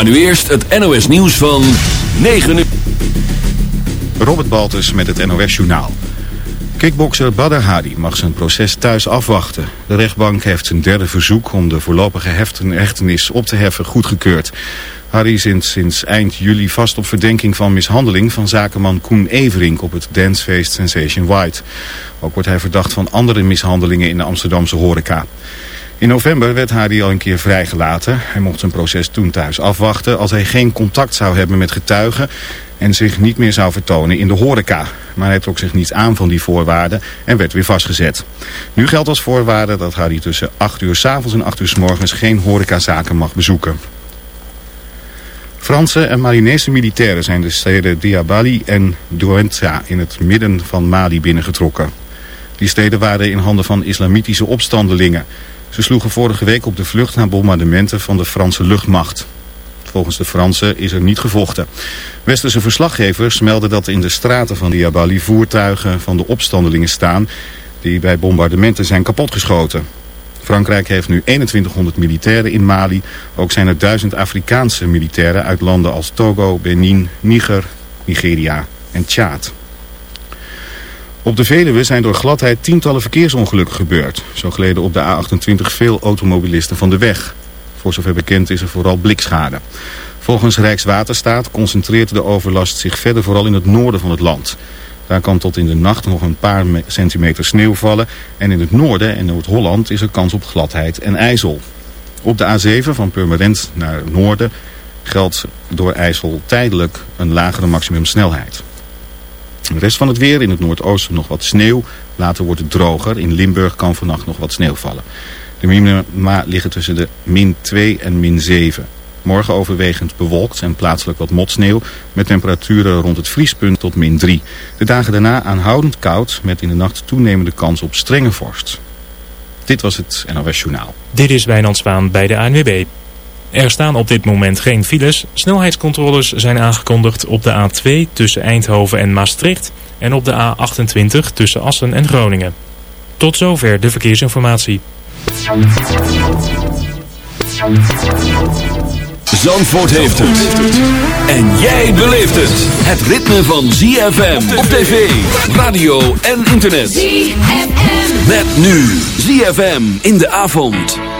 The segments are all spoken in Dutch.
Maar nu eerst het NOS nieuws van 9 uur. Robert Baltus met het NOS Journaal. Kickbokser Badr Hari mag zijn proces thuis afwachten. De rechtbank heeft zijn derde verzoek om de voorlopige hechtenis op te heffen goedgekeurd. Harry zit sinds eind juli vast op verdenking van mishandeling van zakenman Koen Everink op het dancefeest Sensation White. Ook wordt hij verdacht van andere mishandelingen in de Amsterdamse horeca. In november werd Harry al een keer vrijgelaten. Hij mocht zijn proces toen thuis afwachten als hij geen contact zou hebben met getuigen en zich niet meer zou vertonen in de horeca. Maar hij trok zich niets aan van die voorwaarden en werd weer vastgezet. Nu geldt als voorwaarde dat Harry tussen 8 uur s avonds en 8 uur s morgens geen horecazaken mag bezoeken. Franse en Malinese militairen zijn de steden Diabali en Douentza in het midden van Mali binnengetrokken. Die steden waren in handen van islamitische opstandelingen. Ze sloegen vorige week op de vlucht naar bombardementen van de Franse luchtmacht. Volgens de Fransen is er niet gevochten. Westerse verslaggevers melden dat in de straten van Diabali voertuigen van de opstandelingen staan... die bij bombardementen zijn kapotgeschoten. Frankrijk heeft nu 2100 militairen in Mali. Ook zijn er duizend Afrikaanse militairen uit landen als Togo, Benin, Niger, Nigeria en Tjaad. Op de Veluwe zijn door gladheid tientallen verkeersongelukken gebeurd. Zo gleden op de A28 veel automobilisten van de weg. Voor zover bekend is er vooral blikschade. Volgens Rijkswaterstaat concentreert de overlast zich verder vooral in het noorden van het land. Daar kan tot in de nacht nog een paar centimeter sneeuw vallen. En in het noorden en Noord-Holland is er kans op gladheid en ijzel. Op de A7 van Purmerend naar noorden geldt door ijzel tijdelijk een lagere maximumsnelheid. De rest van het weer in het noordoosten nog wat sneeuw. Later wordt het droger. In Limburg kan vannacht nog wat sneeuw vallen. De minima liggen tussen de min 2 en min 7. Morgen overwegend bewolkt en plaatselijk wat motsneeuw met temperaturen rond het vriespunt tot min 3. De dagen daarna aanhoudend koud met in de nacht toenemende kans op strenge vorst. Dit was het NOS Journaal. Dit is Wijnand Zwaan bij de ANWB. Er staan op dit moment geen files. Snelheidscontroles zijn aangekondigd op de A2 tussen Eindhoven en Maastricht... en op de A28 tussen Assen en Groningen. Tot zover de verkeersinformatie. Zandvoort heeft het. En jij beleeft het. Het ritme van ZFM op tv, radio en internet. ZFM. Met nu ZFM in de avond.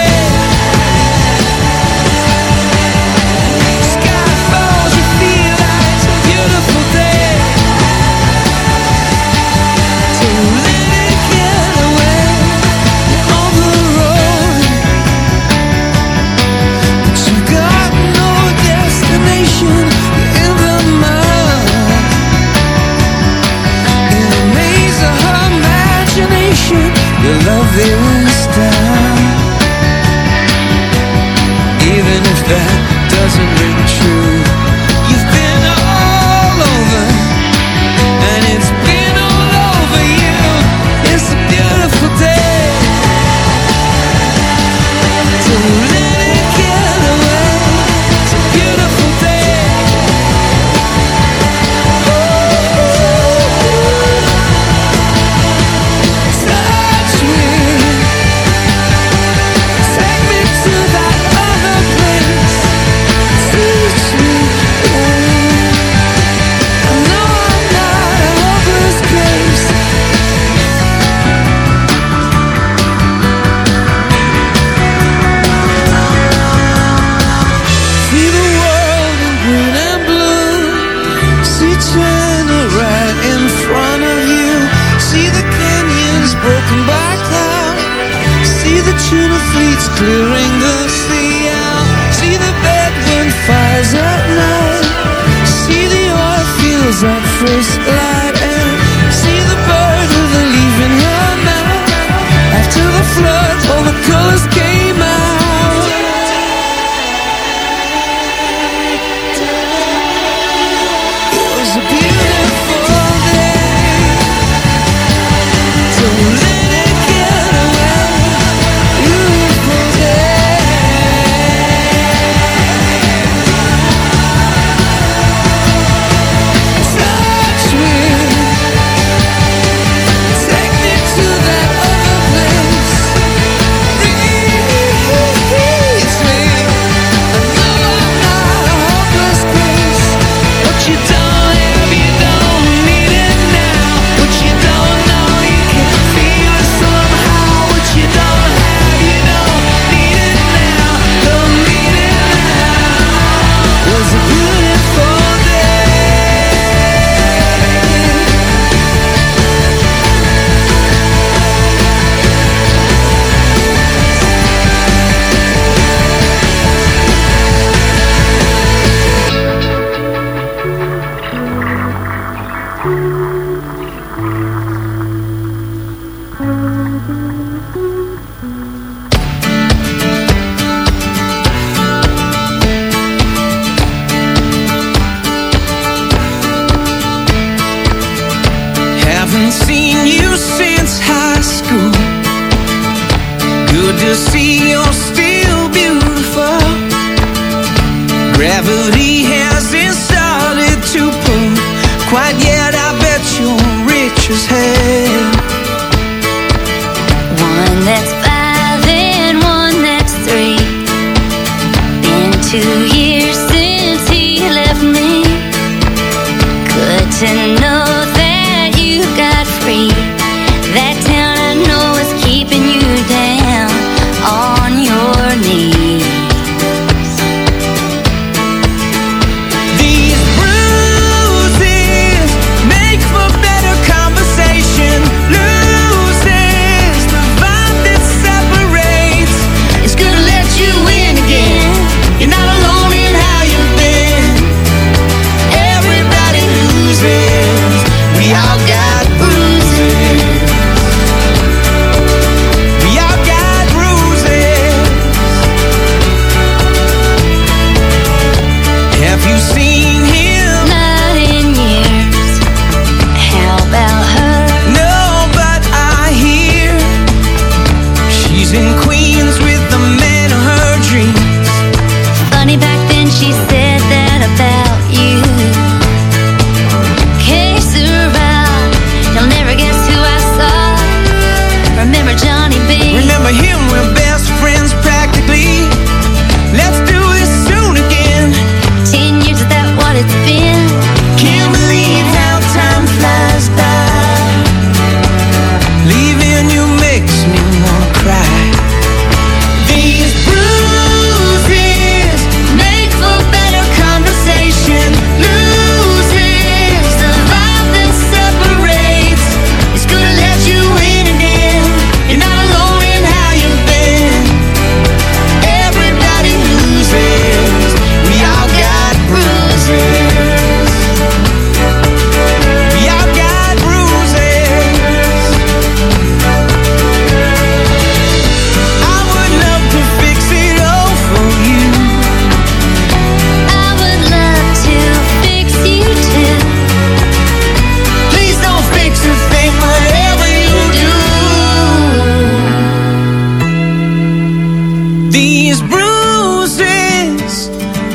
These bruises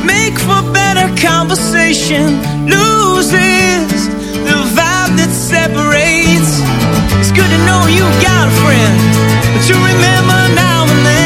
make for better conversation. Loses the vibe that separates. It's good to know you got a friend, but you remember now and then.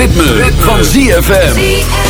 Ritme, van ZFM.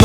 más.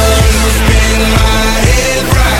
You spin my head right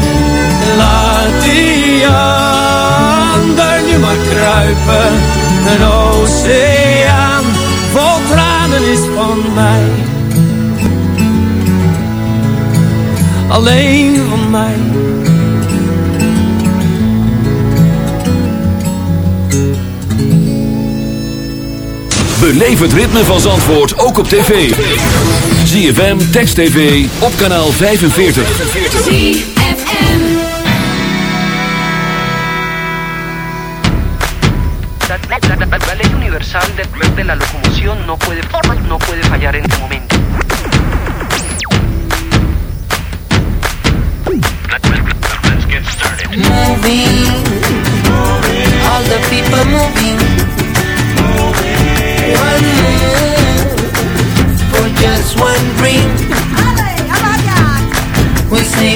Die ander nu maar kruipen. Een oceaan vol tranen is van mij. Alleen van mij. Beleef het ritme van Zandvoort ook op tv. ZFM, Text TV, op kanaal 45. La, la- la- ley universal de, de la locomoción no puede, no puede fallar en este momento. Moving, all the people moving. One move for just one dream. We say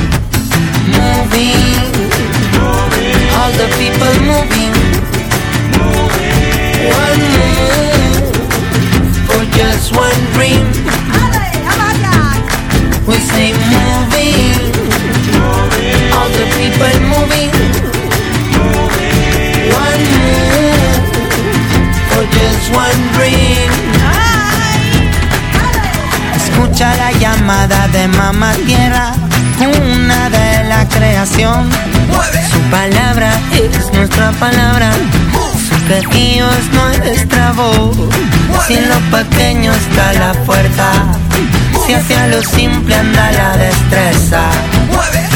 Moving, all the people moving. One move for just one dream. We say moving, all the people moving. One move for just one dream. Escucha la llamada de mamá tierra, una de la creación. Su palabra es nuestra palabra, su quejío es nuestra voz. Si en lo pequeño está la fuerza, si hacia lo simple anda la destreza.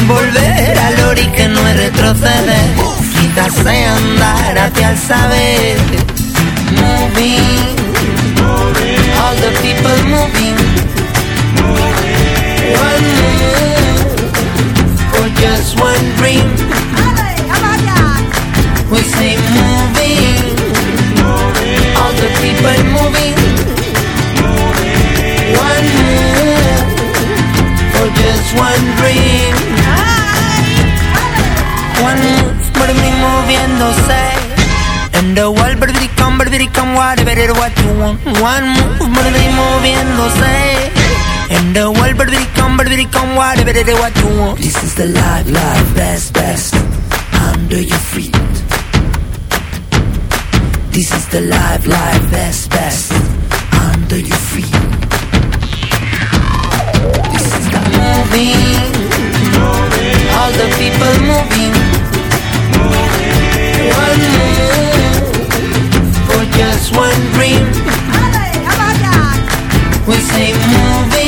Volver al ori que no es retroceder, quítase andar hacia el saber. Moving, all the people moving. One move for just one dream. We say moving, all the people moving. One move for just one dream. One move por mí moviéndose. And the world, baby, come, baby, come, whatever it what you want. One move, baby, moviéndose. And the world, baby, come, baby, come, whatever what you want. This is the life, life, best, best. Under your feet. This is the life, life, best, best. Under your feet. This is the moving. All the people moving. One move for just one dream. We say moving. All the people moving. One move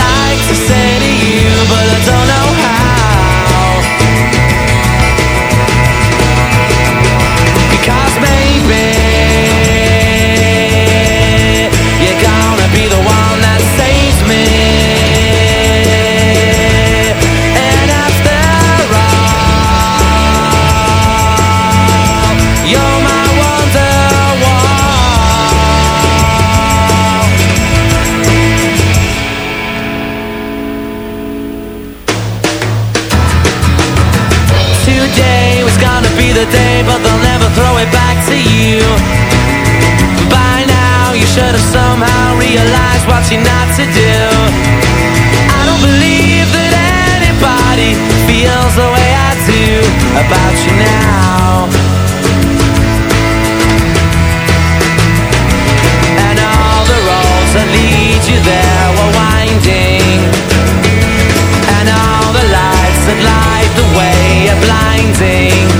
like to say away, but they'll never throw it back to you. By now, you should have somehow realized what you're not to do. I don't believe that anybody feels the way I do about you now. And all the roads that lead you there were winding And all the lights that light the way are blinding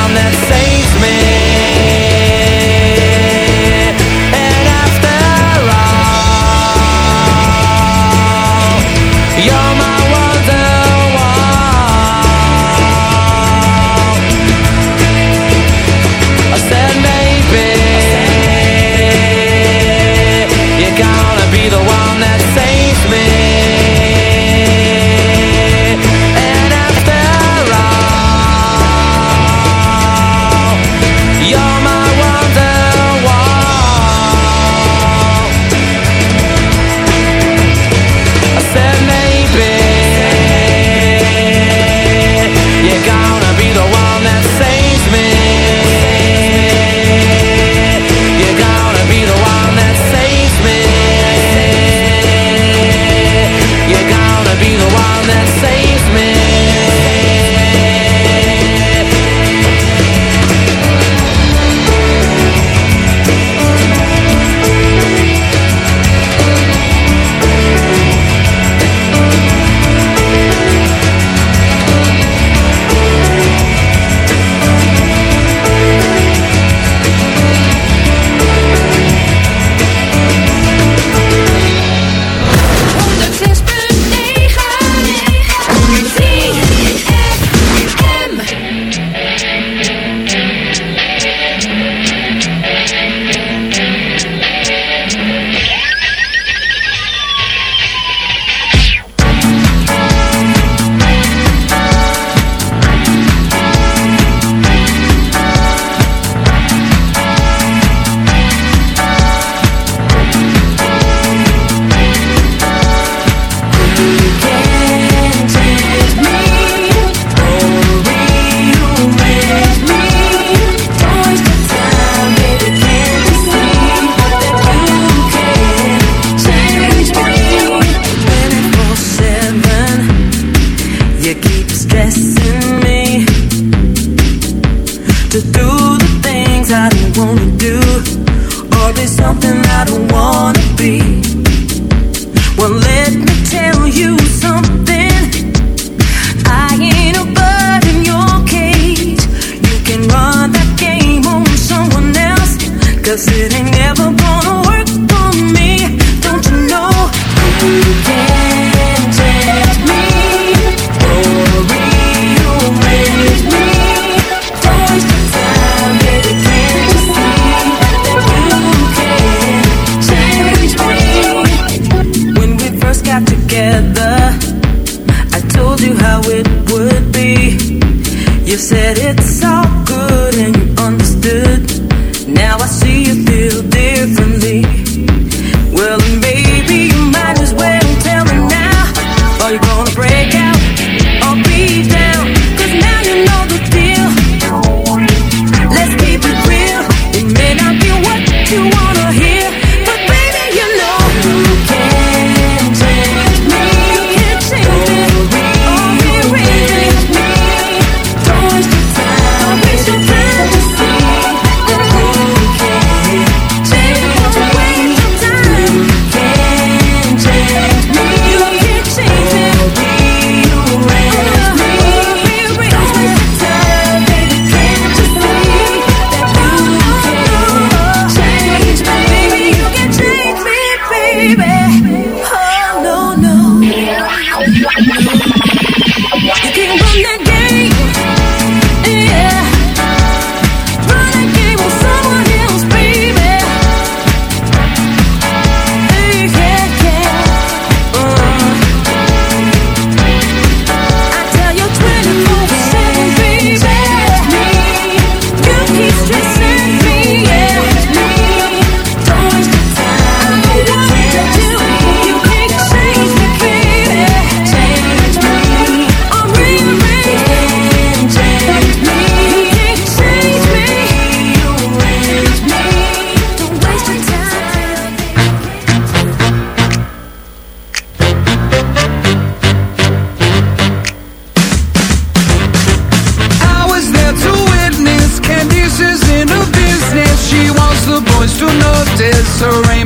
said it's all good.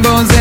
mundos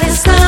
It's is.